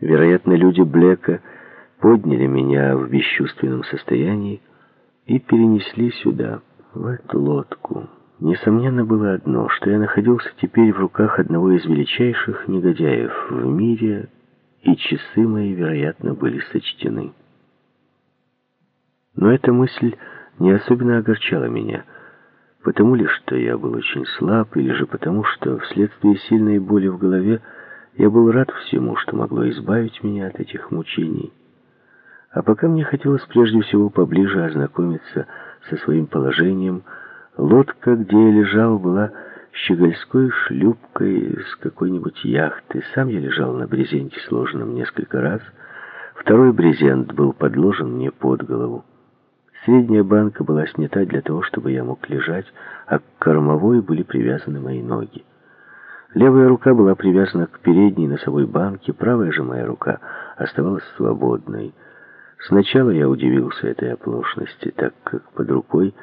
Вероятно, люди Блека подняли меня в бесчувственном состоянии и перенесли сюда, в эту лодку. Несомненно было одно, что я находился теперь в руках одного из величайших негодяев в мире, и часы мои, вероятно, были сочтены. Но эта мысль не особенно огорчала меня, потому ли, что я был очень слаб, или же потому, что вследствие сильной боли в голове я был рад всему, что могло избавить меня от этих мучений. А пока мне хотелось прежде всего поближе ознакомиться со своим положением, Лодка, где я лежал, была щегольской шлюпкой с какой-нибудь яхты. Сам я лежал на брезенте, сложенном несколько раз. Второй брезент был подложен мне под голову. Средняя банка была снята для того, чтобы я мог лежать, а к кормовой были привязаны мои ноги. Левая рука была привязана к передней носовой банке, правая же моя рука оставалась свободной. Сначала я удивился этой оплошности, так как под рукой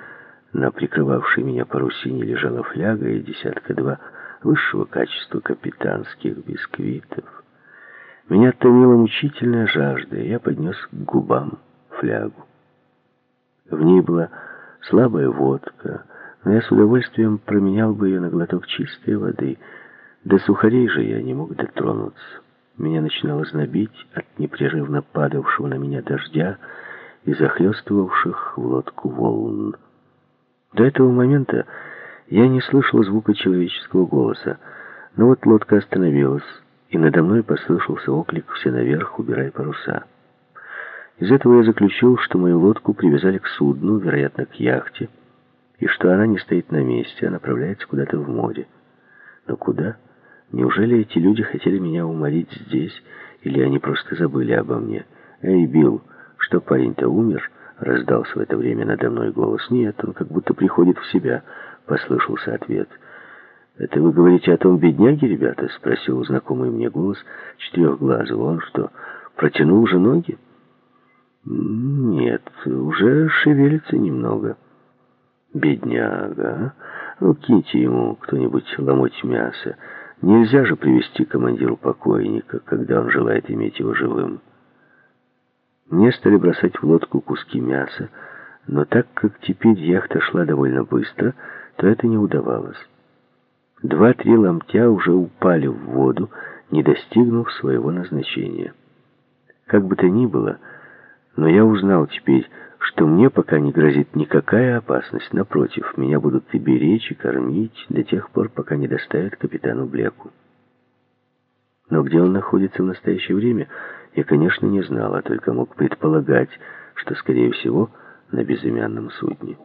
на прикрывавшей меня парусине лежала фляга и десятка-два высшего качества капитанских бисквитов. Меня томила мучительная жажда, и я поднес к губам флягу. В ней была слабая водка, но я с удовольствием променял бы ее на глоток чистой воды. До сухарей же я не мог дотронуться. Меня начинало знобить от непрерывно падавшего на меня дождя и захлестывавших в лодку волн. До этого момента я не слышал звука человеческого голоса, но вот лодка остановилась, и надо мной послышался оклик «Все наверх, убирай паруса». Из этого я заключил, что мою лодку привязали к судну, вероятно, к яхте, и что она не стоит на месте, а направляется куда-то в море. Но куда? Неужели эти люди хотели меня уморить здесь, или они просто забыли обо мне? Эй, Билл, что парень-то умер?» Раздался в это время надо мной голос. «Нет, он как будто приходит в себя», — послышался ответ. «Это вы говорите о том бедняге, ребята?» — спросил знакомый мне голос четырехглазого. «Он что, протянул уже ноги?» «Нет, уже шевелится немного». «Бедняга, а? Ну, киньте ему кто-нибудь ломоть мяса. Нельзя же привести командиру покойника, когда он желает иметь его живым». Мне стали бросать в лодку куски мяса, но так как теперь яхта шла довольно быстро, то это не удавалось. Два-три ломтя уже упали в воду, не достигнув своего назначения. Как бы то ни было, но я узнал теперь, что мне пока не грозит никакая опасность. Напротив, меня будут и беречь, и кормить до тех пор, пока не доставят капитану Блеку. Но где он находится в настоящее время, я, конечно, не знал, а только мог предполагать, что, скорее всего, на безымянном судне.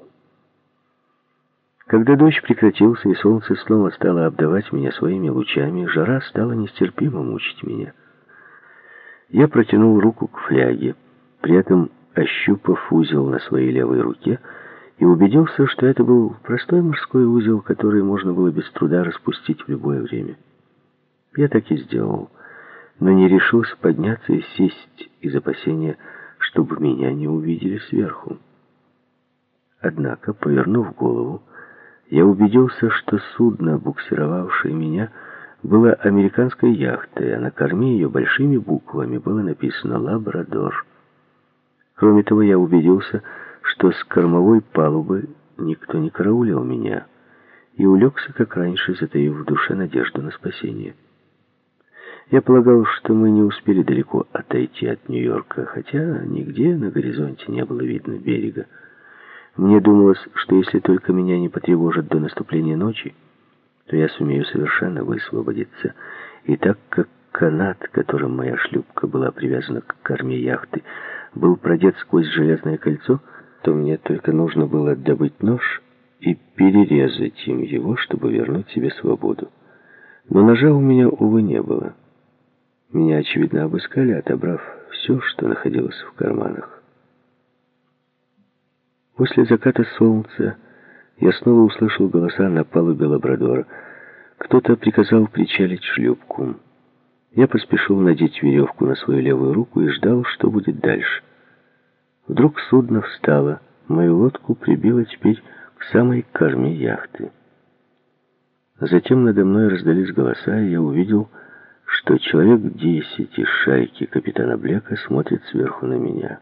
Когда дождь прекратился и солнце снова стало обдавать меня своими лучами, жара стала нестерпимо мучить меня. Я протянул руку к фляге, при этом ощупав узел на своей левой руке, и убедился, что это был простой морской узел, который можно было без труда распустить в любое время. Я так и сделал но не решился подняться и сесть из опасения, чтобы меня не увидели сверху. Однако, повернув голову, я убедился, что судно, буксировавшее меня, было американской яхтой, а на корме ее большими буквами было написано «Лабрадор». Кроме того, я убедился, что с кормовой палубы никто не караулил меня, и улегся, как раньше, затаив в душе надежду на спасение. Я полагал, что мы не успели далеко отойти от Нью-Йорка, хотя нигде на горизонте не было видно берега. Мне думалось, что если только меня не потревожат до наступления ночи, то я сумею совершенно высвободиться. И так как канат, которым моя шлюпка была привязана к корме яхты, был продет сквозь железное кольцо, то мне только нужно было добыть нож и перерезать им его, чтобы вернуть себе свободу. Но ножа у меня, увы, не было. Меня, очевидно, обыскали, отобрав все, что находилось в карманах. После заката солнца я снова услышал голоса на палубе лабрадора. Кто-то приказал причалить шлюпку. Я поспешил надеть веревку на свою левую руку и ждал, что будет дальше. Вдруг судно встало. Мою лодку прибило теперь к самой корме яхты. Затем надо мной раздались голоса, и я увидел, что человек десять из шайки капитана Блека смотрит сверху на меня.